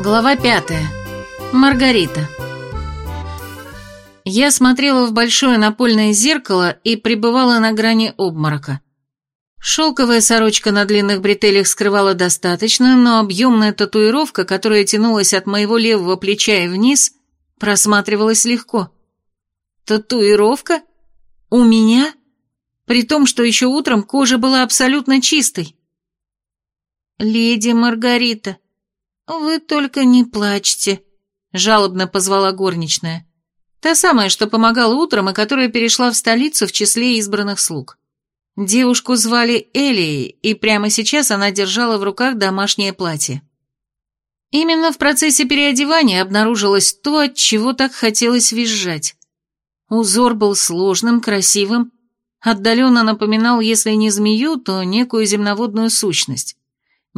Глава пятая. Маргарита. Я смотрела в большое напольное зеркало и пребывала на грани обморока. Шелковая сорочка на длинных бретелях скрывала достаточно, но объемная татуировка, которая тянулась от моего левого плеча и вниз, просматривалась легко. Татуировка? У меня? При том, что еще утром кожа была абсолютно чистой. «Леди Маргарита», «Вы только не плачьте», — жалобно позвала горничная. Та самая, что помогала утром и которая перешла в столицу в числе избранных слуг. Девушку звали Элией, и прямо сейчас она держала в руках домашнее платье. Именно в процессе переодевания обнаружилось то, от чего так хотелось визжать. Узор был сложным, красивым, отдаленно напоминал, если не змею, то некую земноводную сущность.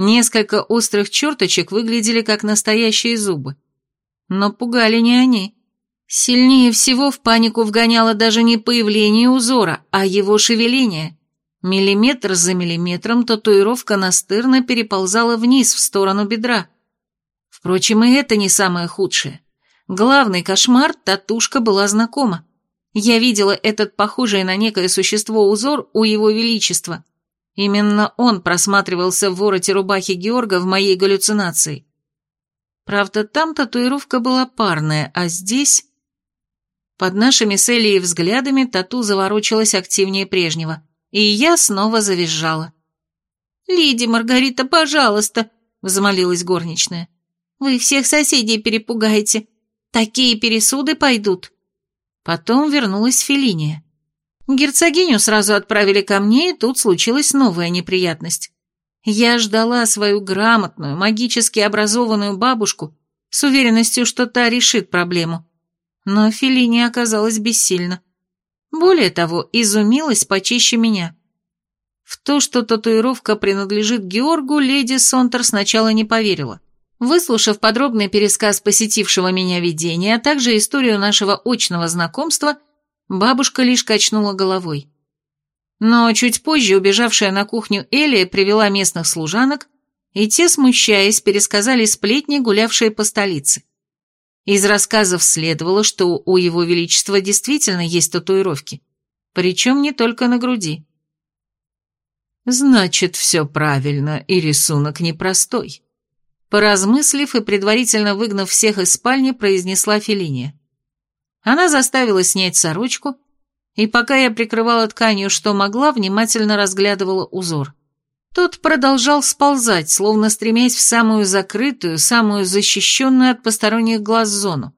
Несколько острых черточек выглядели как настоящие зубы. Но пугали не они. Сильнее всего в панику вгоняло даже не появление узора, а его шевеление. Миллиметр за миллиметром татуировка настырно переползала вниз в сторону бедра. Впрочем, и это не самое худшее. Главный кошмар – татушка была знакома. Я видела этот похожий на некое существо узор у его величества, Именно он просматривался в вороте рубахи Георга в моей галлюцинации. Правда, там татуировка была парная, а здесь... Под нашими с Элией взглядами тату заворочилась активнее прежнего, и я снова завизжала. «Леди Маргарита, пожалуйста!» — взмолилась горничная. «Вы всех соседей перепугаете. Такие пересуды пойдут». Потом вернулась Фелиния. Герцогиню сразу отправили ко мне, и тут случилась новая неприятность. Я ждала свою грамотную, магически образованную бабушку с уверенностью, что та решит проблему. Но Феллини оказалась бессильна. Более того, изумилась почище меня. В то, что татуировка принадлежит Георгу, леди Сонтер сначала не поверила. Выслушав подробный пересказ посетившего меня видения, а также историю нашего очного знакомства – Бабушка лишь качнула головой. Но чуть позже убежавшая на кухню Элия привела местных служанок, и те, смущаясь, пересказали сплетни, гулявшие по столице. Из рассказов следовало, что у его величества действительно есть татуировки, причем не только на груди. «Значит, все правильно, и рисунок непростой», Поразмыслив и предварительно выгнав всех из спальни, произнесла Фелиния. Она заставила снять сорочку, и пока я прикрывала тканью, что могла, внимательно разглядывала узор. Тот продолжал сползать, словно стремясь в самую закрытую, самую защищенную от посторонних глаз зону.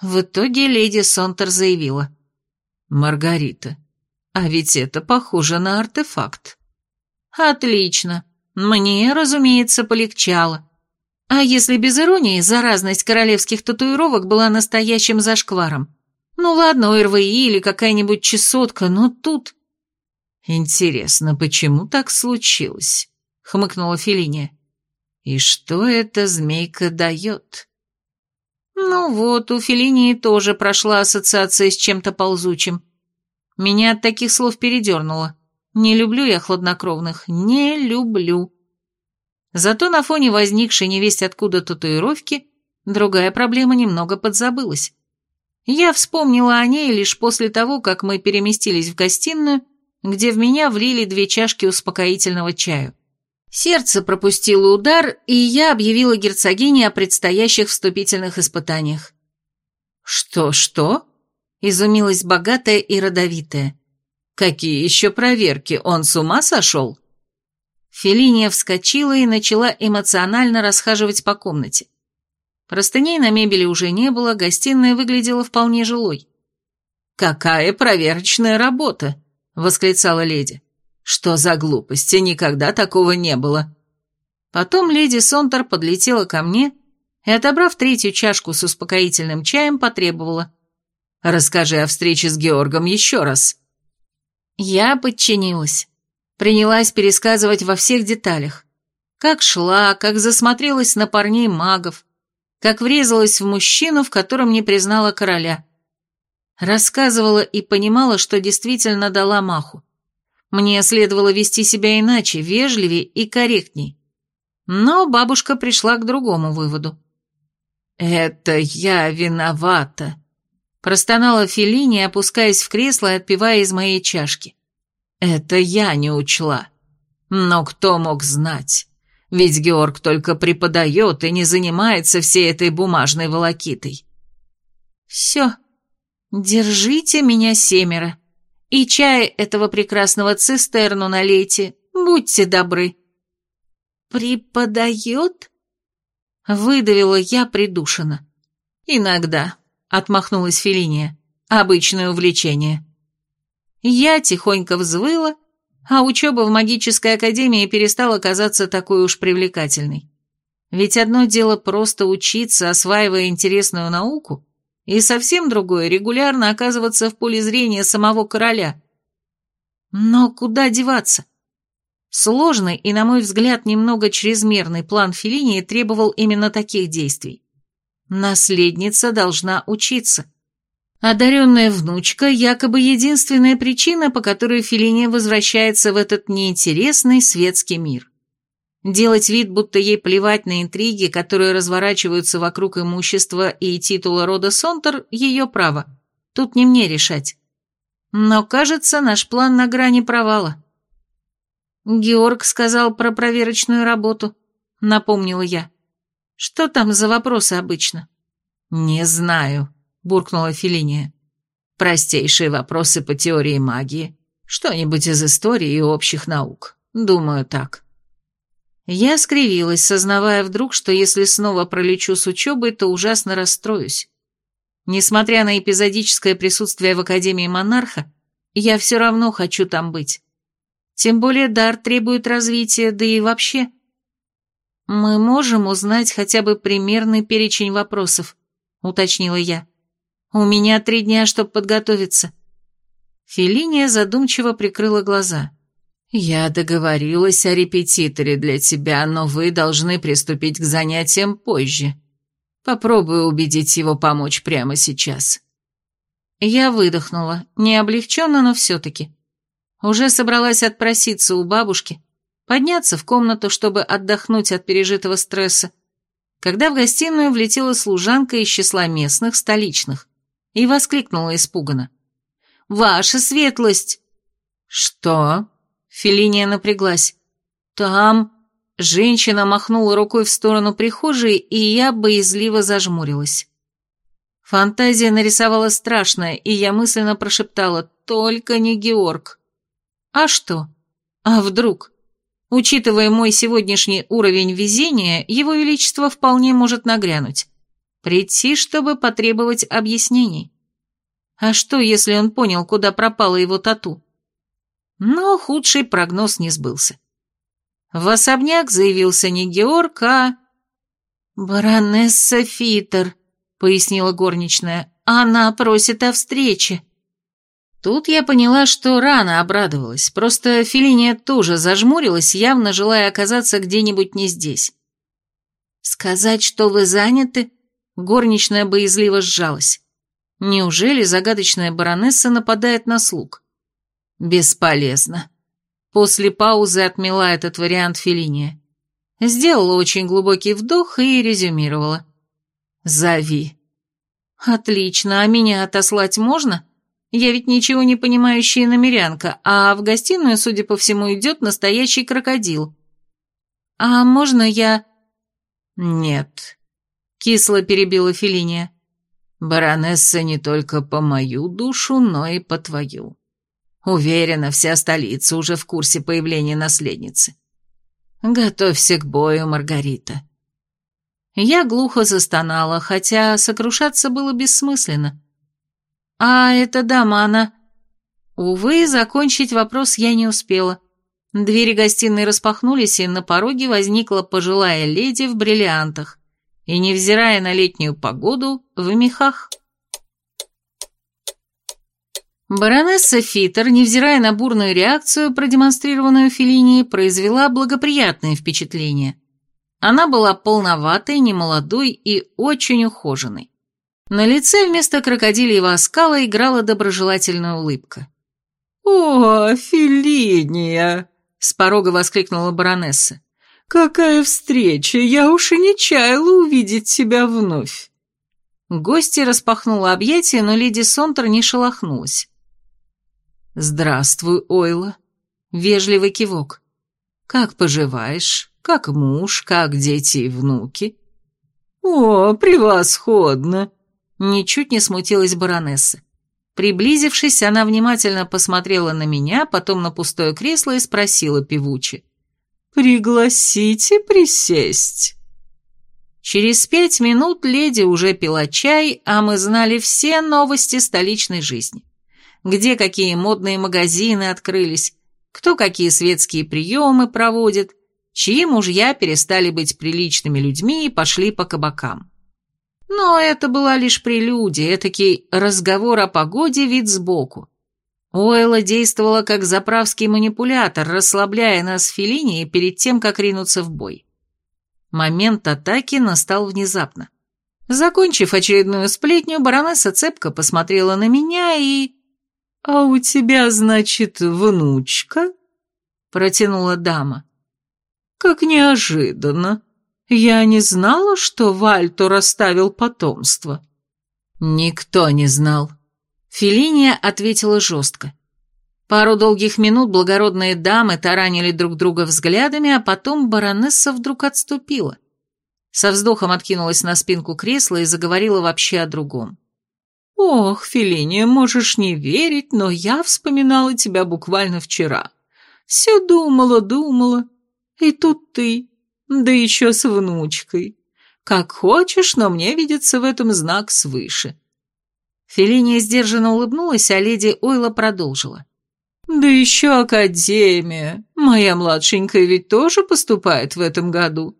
В итоге леди Сонтер заявила. «Маргарита, а ведь это похоже на артефакт». «Отлично. Мне, разумеется, полегчало. А если без иронии, заразность королевских татуировок была настоящим зашкваром? Ну ладно, ОРВИ или какая-нибудь чесотка, но тут... «Интересно, почему так случилось?» — хмыкнула Фелиния. «И что эта змейка дает?» «Ну вот, у Фелинии тоже прошла ассоциация с чем-то ползучим. Меня от таких слов передернуло. Не люблю я хладнокровных, не люблю». Зато на фоне возникшей невесть откуда татуировки другая проблема немного подзабылась. Я вспомнила о ней лишь после того, как мы переместились в гостиную, где в меня влили две чашки успокоительного чаю. Сердце пропустило удар, и я объявила герцогине о предстоящих вступительных испытаниях. «Что-что?» — изумилась богатая и родовитая. «Какие еще проверки? Он с ума сошел?» Фелиния вскочила и начала эмоционально расхаживать по комнате. Простыней на мебели уже не было, гостиная выглядела вполне жилой. «Какая проверочная работа!» — восклицала леди. «Что за глупости? Никогда такого не было!» Потом леди Сонтер подлетела ко мне и, отобрав третью чашку с успокоительным чаем, потребовала. «Расскажи о встрече с Георгом еще раз». Я подчинилась. Принялась пересказывать во всех деталях. Как шла, как засмотрелась на парней магов, как врезалась в мужчину, в котором не признала короля. Рассказывала и понимала, что действительно дала маху. Мне следовало вести себя иначе, вежливее и корректней. Но бабушка пришла к другому выводу. «Это я виновата», — простонала Феллини, опускаясь в кресло и отпивая из моей чашки. «Это я не учла. Но кто мог знать? Ведь Георг только преподает и не занимается всей этой бумажной волокитой». «Все, держите меня семеро, и чай этого прекрасного цистерну налейте, будьте добры». «Преподает?» Выдавила я придушенно. «Иногда», — отмахнулась Фелиния, — «обычное увлечение». Я тихонько взвыла, а учеба в магической академии перестала казаться такой уж привлекательной. Ведь одно дело просто учиться, осваивая интересную науку, и совсем другое — регулярно оказываться в поле зрения самого короля. Но куда деваться? Сложный и, на мой взгляд, немного чрезмерный план Феллинии требовал именно таких действий. Наследница должна учиться. Одаренная внучка – якобы единственная причина, по которой Феллиния возвращается в этот неинтересный светский мир. Делать вид, будто ей плевать на интриги, которые разворачиваются вокруг имущества и титула рода Сонтер – ее право. Тут не мне решать. Но, кажется, наш план на грани провала. «Георг сказал про проверочную работу», — напомнила я. «Что там за вопросы обычно?» «Не знаю», — буркнула Филиния. «Простейшие вопросы по теории магии. Что-нибудь из истории и общих наук. Думаю, так». Я скривилась, сознавая вдруг, что если снова пролечу с учебой, то ужасно расстроюсь. Несмотря на эпизодическое присутствие в Академии Монарха, я все равно хочу там быть. Тем более дар требует развития, да и вообще. Мы можем узнать хотя бы примерный перечень вопросов, уточнила я. У меня три дня, чтобы подготовиться. Фелиния задумчиво прикрыла глаза. «Я договорилась о репетиторе для тебя, но вы должны приступить к занятиям позже. Попробую убедить его помочь прямо сейчас». Я выдохнула, не облегченно, но все-таки. Уже собралась отпроситься у бабушки, подняться в комнату, чтобы отдохнуть от пережитого стресса, когда в гостиную влетела служанка из числа местных, столичных, и воскликнула испуганно. «Ваша светлость!» «Что?» Фелиния напряглась. «Там...» Женщина махнула рукой в сторону прихожей, и я боязливо зажмурилась. Фантазия нарисовала страшное, и я мысленно прошептала «Только не Георг». А что? А вдруг? Учитывая мой сегодняшний уровень везения, его величество вполне может нагрянуть. Прийти, чтобы потребовать объяснений. А что, если он понял, куда пропала его тату? Но худший прогноз не сбылся. В особняк заявился не Георг, а... «Баронесса Фитер», — пояснила горничная, — «она просит о встрече». Тут я поняла, что рано обрадовалась, просто Филиния тоже зажмурилась, явно желая оказаться где-нибудь не здесь. «Сказать, что вы заняты?» Горничная боязливо сжалась. Неужели загадочная баронесса нападает на слуг? Бесполезно. После паузы отмела этот вариант Филиния. Сделала очень глубокий вдох и резюмировала. «Зови». «Отлично, а меня отослать можно?» Я ведь ничего не понимающая намерянка, а в гостиную, судя по всему, идет настоящий крокодил. А можно я... Нет. Кисло перебила Филиния. Баронесса не только по мою душу, но и по твою. Уверена, вся столица уже в курсе появления наследницы. Готовься к бою, Маргарита. Я глухо застонала, хотя сокрушаться было бессмысленно. «А эта дама, она...» Увы, закончить вопрос я не успела. Двери гостиной распахнулись, и на пороге возникла пожилая леди в бриллиантах, и, невзирая на летнюю погоду, в мехах. Баронесса Фитер, невзирая на бурную реакцию, продемонстрированную Феллини, произвела благоприятное впечатление. Она была полноватой, немолодой и очень ухоженной. На лице вместо крокодильего оскала играла доброжелательная улыбка. «О, Филиния!» — с порога воскликнула баронесса. «Какая встреча! Я уж и не чаяла увидеть тебя вновь!» Гостья распахнула объятия, но леди Сонтер не шелохнулась. «Здравствуй, Ойла!» Вежливый кивок. «Как поживаешь? Как муж? Как дети и внуки?» «О, превосходно!» Ничуть не смутилась баронесса. Приблизившись, она внимательно посмотрела на меня, потом на пустое кресло и спросила певуче. «Пригласите присесть». Через пять минут леди уже пила чай, а мы знали все новости столичной жизни. Где какие модные магазины открылись, кто какие светские приемы проводит, чьи мужья перестали быть приличными людьми и пошли по кабакам. Но это была лишь прелюдия, этакий разговор о погоде вид сбоку. Ойла действовала как заправский манипулятор, расслабляя нас в Феллини перед тем, как ринуться в бой. Момент атаки настал внезапно. Закончив очередную сплетню, баронесса цепко посмотрела на меня и... «А у тебя, значит, внучка?» — протянула дама. «Как неожиданно. Я не знала, что Вальто расставил потомство». «Никто не знал», Филиния ответила жестко. Пару долгих минут благородные дамы таранили друг друга взглядами, а потом баронесса вдруг отступила. Со вздохом откинулась на спинку кресла и заговорила вообще о другом. «Ох, Филиния, можешь не верить, но я вспоминала тебя буквально вчера. Все думала, думала. И тут ты, да еще с внучкой. Как хочешь, но мне видится в этом знак свыше. Фелиния сдержанно улыбнулась, а леди Ойла продолжила. «Да еще Академия. Моя младшенькая ведь тоже поступает в этом году.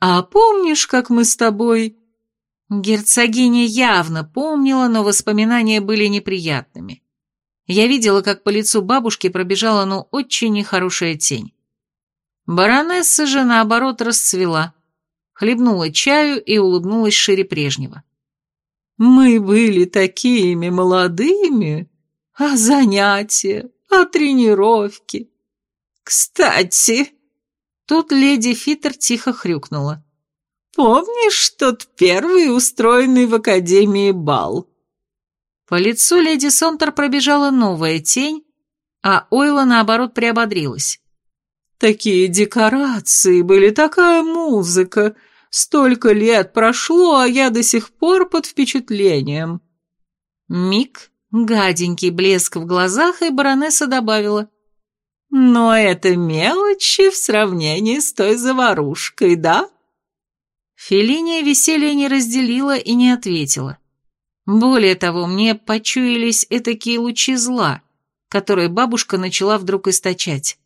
А помнишь, как мы с тобой...» Герцогиня явно помнила, но воспоминания были неприятными. Я видела, как по лицу бабушки пробежала, ну, очень нехорошая тень. Баронесса же, наоборот, расцвела, хлебнула чаю и улыбнулась шире прежнего. Мы были такими молодыми, а занятия, а тренировки. Кстати, тут леди Фитер тихо хрюкнула. Помнишь тот первый устроенный в Академии бал? По лицу леди Сонтер пробежала новая тень, а Ойла, наоборот, приободрилась. Такие декорации были, такая музыка, Столько лет прошло, а я до сих пор под впечатлением». Миг, гаденький блеск в глазах, и баронесса добавила. «Но это мелочи в сравнении с той заварушкой, да?» Фелиния веселье не разделила и не ответила. Более того, мне почуялись этакие лучи зла, которые бабушка начала вдруг источать.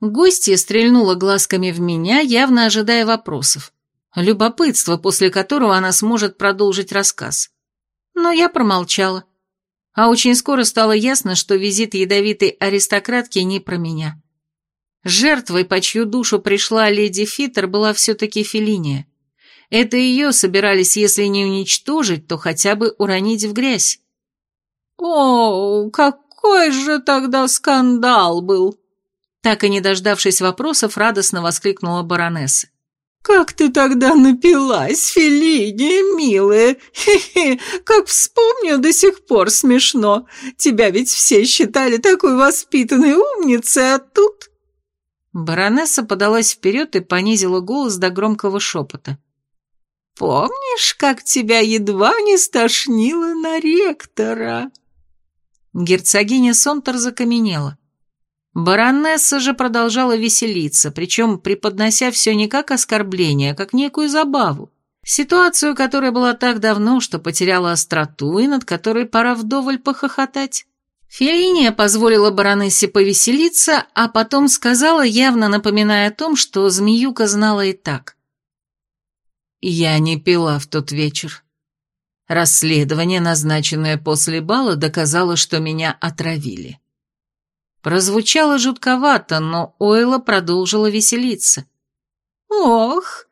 Гостья стрельнула глазками в меня, явно ожидая вопросов любопытство, после которого она сможет продолжить рассказ. Но я промолчала. А очень скоро стало ясно, что визит ядовитой аристократки не про меня. Жертвой, по чью душу пришла леди Фитер, была все-таки Фелиния. Это ее собирались, если не уничтожить, то хотя бы уронить в грязь. «О, какой же тогда скандал был!» Так и не дождавшись вопросов, радостно воскликнула баронесса. «Как ты тогда напилась, Феллини, милая! Хе-хе, как вспомню, до сих пор смешно. Тебя ведь все считали такой воспитанной умницей, а тут...» Баронесса подалась вперед и понизила голос до громкого шепота. «Помнишь, как тебя едва не стошнило на ректора?» Герцогиня Сонтер закаменела. Баронесса же продолжала веселиться, причем преподнося все не как оскорбление, а как некую забаву. Ситуацию, которая была так давно, что потеряла остроту и над которой пора вдоволь похохотать. Феиния позволила баронессе повеселиться, а потом сказала, явно напоминая о том, что змеюка знала и так. «Я не пила в тот вечер. Расследование, назначенное после бала, доказало, что меня отравили». Прозвучало жутковато, но Ойла продолжила веселиться. «Ох!»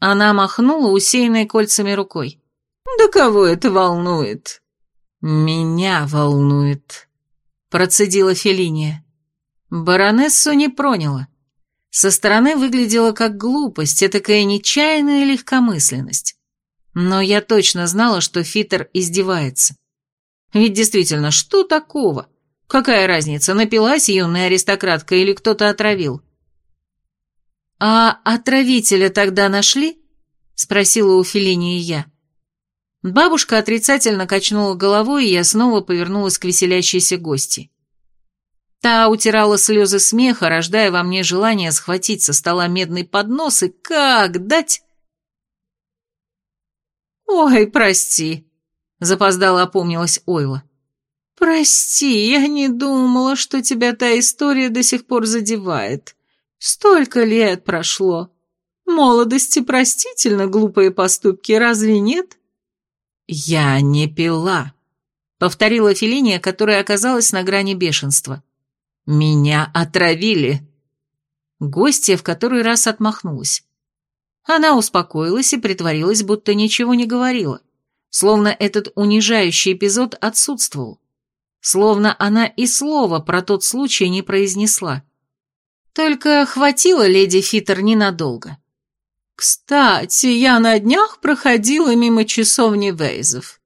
Она махнула усеянной кольцами рукой. «Да кого это волнует?» «Меня волнует», — процедила Фелиния. Баронессу не проняла. Со стороны выглядела как глупость, такая нечаянная легкомысленность. Но я точно знала, что Фитер издевается. Ведь действительно, что такого? Какая разница, напилась юная аристократка или кто-то отравил? «А отравителя тогда нашли?» — спросила у Феллинии я. Бабушка отрицательно качнула головой, и я снова повернулась к веселящейся гости. Та утирала слезы смеха, рождая во мне желание схватить со стола медный поднос и как дать... «Ой, прости», — запоздала опомнилась Ойла. «Прости, я не думала, что тебя та история до сих пор задевает. Столько лет прошло. Молодости простительно глупые поступки, разве нет?» «Я не пила», — повторила Фелиния, которая оказалась на грани бешенства. «Меня отравили». Гостья в который раз отмахнулась. Она успокоилась и притворилась, будто ничего не говорила, словно этот унижающий эпизод отсутствовал, словно она и слова про тот случай не произнесла. Только хватило леди Фитер ненадолго. Кстати, я на днях проходила мимо часовни Вейзов.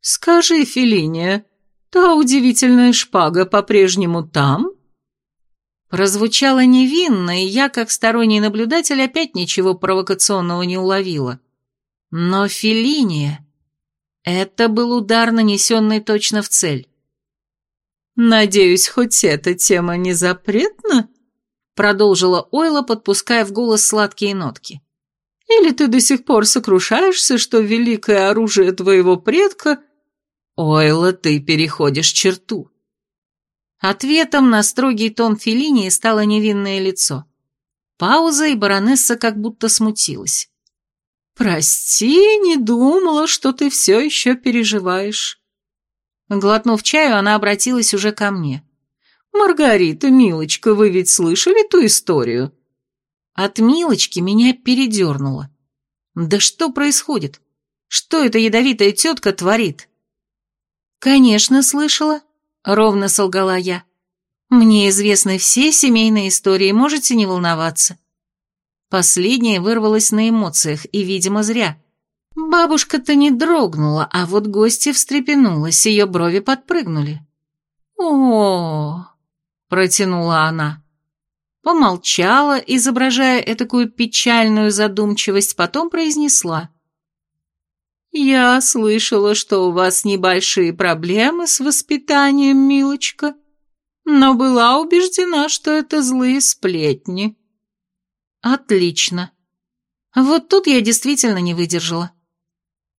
Скажи, Фелиния, та удивительная шпага по-прежнему там? Прозвучало невинно, и я, как сторонний наблюдатель, опять ничего провокационного не уловила. Но Фелиния... Это был удар, нанесенный точно в цель. «Надеюсь, хоть эта тема не запретна?» Продолжила Ойла, подпуская в голос сладкие нотки. Или ты до сих пор сокрушаешься, что великое оружие твоего предка... Ойла, ты переходишь черту. Ответом на строгий тон Феллинии стало невинное лицо. Пауза, и баронесса как будто смутилась. «Прости, не думала, что ты все еще переживаешь». Глотнув чаю, она обратилась уже ко мне. «Маргарита, милочка, вы ведь слышали ту историю? От Милочки меня передернуло. Да что происходит? Что эта ядовитая тетка творит? Конечно, слышала, ровно солгала я. Мне известны все семейные истории, можете не волноваться. Последняя вырвалась на эмоциях, и, видимо, зря. Бабушка-то не дрогнула, а вот гостья встрепенулась, ее брови подпрыгнули. о, протянула она. Помолчала, изображая этакую печальную задумчивость, потом произнесла. «Я слышала, что у вас небольшие проблемы с воспитанием, милочка, но была убеждена, что это злые сплетни». «Отлично. Вот тут я действительно не выдержала.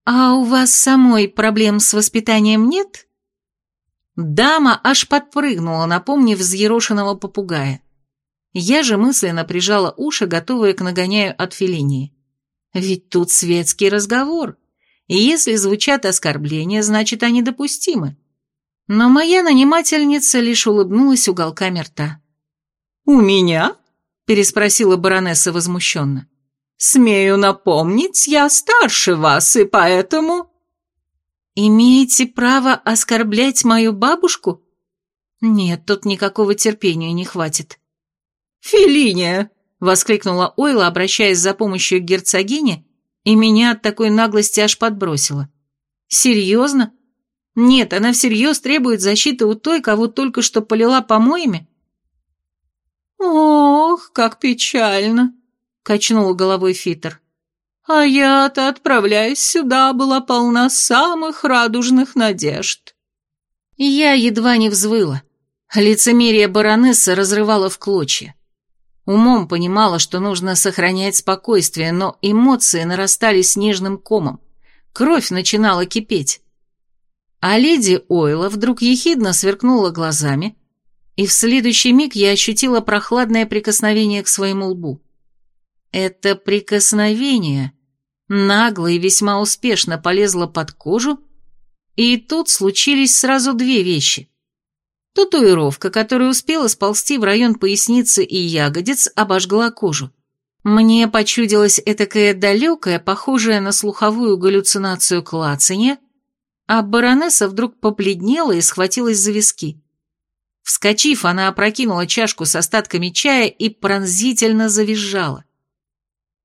А у вас самой проблем с воспитанием нет?» Дама аж подпрыгнула, напомнив взъерошенного попугая. Я же мысленно прижала уши, готовые к нагоняю от Феллинии. Ведь тут светский разговор, и если звучат оскорбления, значит, они допустимы. Но моя нанимательница лишь улыбнулась уголками рта. «У меня?» – переспросила баронесса возмущенно. «Смею напомнить, я старше вас, и поэтому...» «Имеете право оскорблять мою бабушку?» «Нет, тут никакого терпения не хватит». «Фелиния!» — воскликнула Ойла, обращаясь за помощью к герцогине, и меня от такой наглости аж подбросило. «Серьезно? Нет, она всерьез требует защиты у той, кого только что полила помоями?» «Ох, как печально!» — качнул головой Фитер. «А я-то, отправляясь сюда, была полна самых радужных надежд». Я едва не взвыла. Лицемерие баронессы разрывало в клочья. Умом понимала, что нужно сохранять спокойствие, но эмоции нарастали снежным комом. Кровь начинала кипеть. А леди Ойла вдруг ехидно сверкнула глазами, и в следующий миг я ощутила прохладное прикосновение к своему лбу. Это прикосновение нагло и весьма успешно полезло под кожу, и тут случились сразу две вещи. Татуировка, которая успела сползти в район поясницы и ягодиц, обожгла кожу. Мне почудилась этакая далекая, похожая на слуховую галлюцинацию клацанье, а баронесса вдруг побледнела и схватилась за виски. Вскочив, она опрокинула чашку с остатками чая и пронзительно завизжала.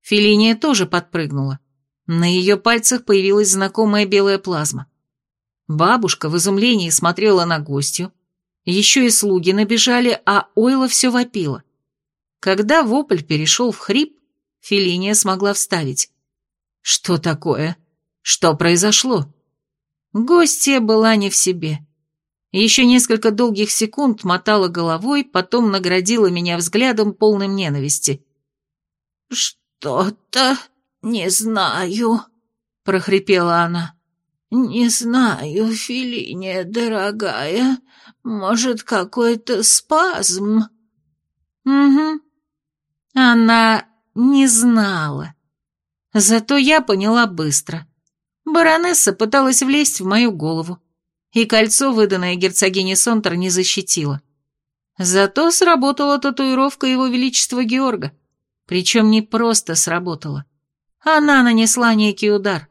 Филиния тоже подпрыгнула. На ее пальцах появилась знакомая белая плазма. Бабушка в изумлении смотрела на гостью. Еще и слуги набежали, а Ойла все вопила. Когда вопль перешел в хрип, Филиния смогла вставить. «Что такое? Что произошло?» Гостья была не в себе. Еще несколько долгих секунд мотала головой, потом наградила меня взглядом полным ненависти. «Что-то не знаю», — прохрипела она. «Не знаю, Филиния, дорогая, может, какой-то спазм?» «Угу. Она не знала. Зато я поняла быстро. Баронесса пыталась влезть в мою голову, и кольцо, выданное герцогине Сонтер, не защитило. Зато сработала татуировка его величества Георга. Причем не просто сработала. Она нанесла некий удар.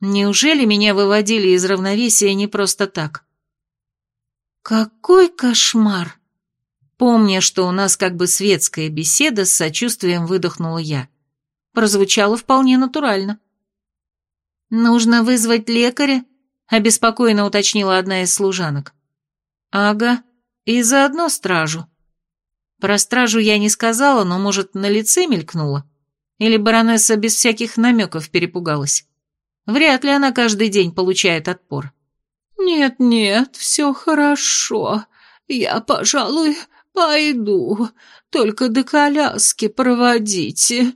Неужели меня выводили из равновесия не просто так? Какой кошмар! Помня, что у нас как бы светская беседа, с сочувствием выдохнула я. Прозвучало вполне натурально. «Нужно вызвать лекаря?» — обеспокоенно уточнила одна из служанок. «Ага, и заодно стражу». Про стражу я не сказала, но, может, на лице мелькнула? Или баронесса без всяких намеков перепугалась? Вряд ли она каждый день получает отпор. «Нет-нет, все хорошо. Я, пожалуй, пойду. Только до коляски проводите».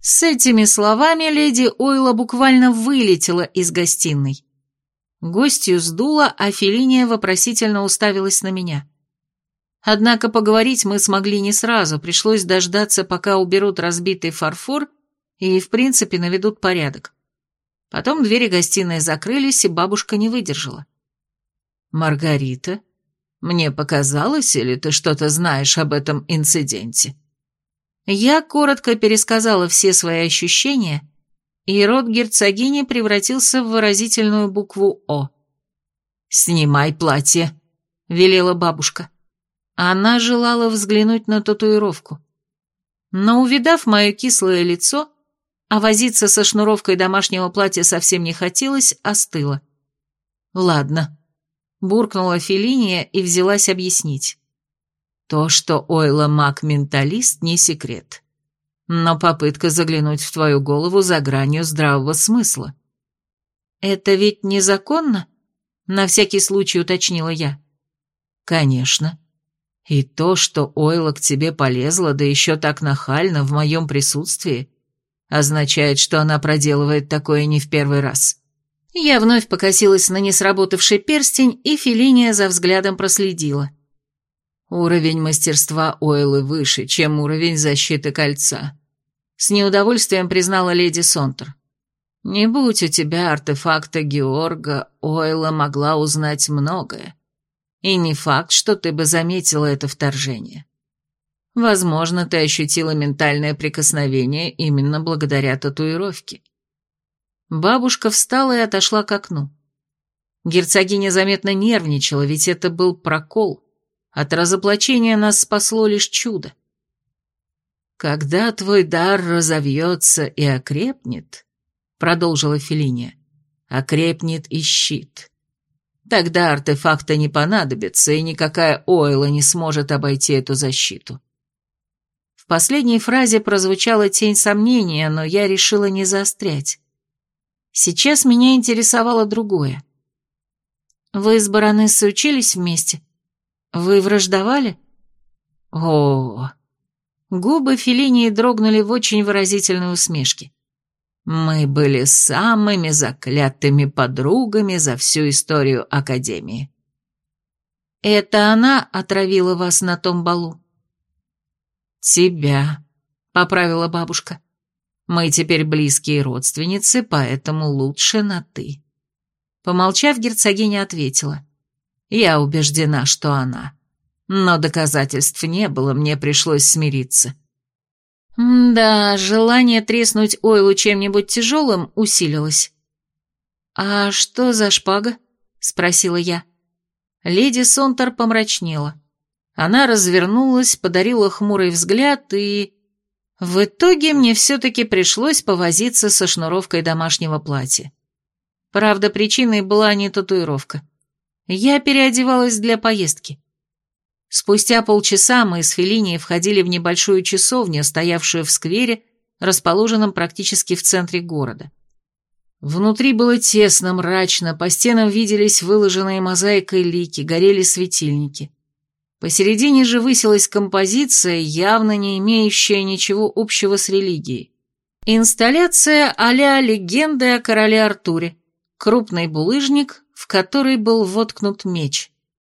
С этими словами леди Ойла буквально вылетела из гостиной. Гостью сдула, а Фелиния вопросительно уставилась на меня. Однако поговорить мы смогли не сразу, пришлось дождаться, пока уберут разбитый фарфор и, в принципе, наведут порядок. Потом двери гостиной закрылись, и бабушка не выдержала. «Маргарита, мне показалось, или ты что-то знаешь об этом инциденте?» Я коротко пересказала все свои ощущения, и рот герцогини превратился в выразительную букву «О». «Снимай платье», — велела бабушка. Она желала взглянуть на татуировку. Но, увидав мое кислое лицо, а возиться со шнуровкой домашнего платья совсем не хотелось, остыла. «Ладно», — буркнула Фелиния и взялась объяснить. «То, что Ойла маг-менталист, не секрет. Но попытка заглянуть в твою голову за гранью здравого смысла». «Это ведь незаконно?» — на всякий случай уточнила я. «Конечно. И то, что Ойла к тебе полезла, да еще так нахально в моем присутствии, означает, что она проделывает такое не в первый раз. Я вновь покосилась на несработавший перстень, и Фелиния за взглядом проследила. Уровень мастерства Ойлы выше, чем уровень защиты кольца. С неудовольствием признала леди Сонтер. Не будь у тебя артефакта Георга, Ойла могла узнать многое. И не факт, что ты бы заметила это вторжение. Возможно, ты ощутила ментальное прикосновение именно благодаря татуировке. Бабушка встала и отошла к окну. Герцогиня заметно нервничала, ведь это был прокол. От разоблачения нас спасло лишь чудо. «Когда твой дар разовьется и окрепнет», — продолжила Фелиния, — «окрепнет и щит. Тогда артефакта не понадобится, и никакая ойла не сможет обойти эту защиту. В последней фразе прозвучала тень сомнения, но я решила не заострять. Сейчас меня интересовало другое. Вы с баронессой учились вместе? Вы враждовали? О, Губы Феллинии дрогнули в очень выразительной усмешке. Мы были самыми заклятыми подругами за всю историю Академии. Это она отравила вас на том балу? «Тебя», — поправила бабушка. «Мы теперь близкие родственницы, поэтому лучше на «ты». Помолчав, герцогиня ответила. «Я убеждена, что она. Но доказательств не было, мне пришлось смириться». «Да, желание треснуть Ойлу чем-нибудь тяжелым усилилось». «А что за шпага?» — спросила я. Леди Сонтер помрачнела. Она развернулась, подарила хмурый взгляд и... В итоге мне все-таки пришлось повозиться со шнуровкой домашнего платья. Правда, причиной была не татуировка. Я переодевалась для поездки. Спустя полчаса мы с Феллинией входили в небольшую часовню, стоявшую в сквере, расположенном практически в центре города. Внутри было тесно, мрачно, по стенам виделись выложенные мозаикой лики, горели светильники. Посередине же высилась композиция, явно не имеющая ничего общего с религией. Инсталляция а-ля легенды о короле Артуре, крупный булыжник, в который был воткнут меч.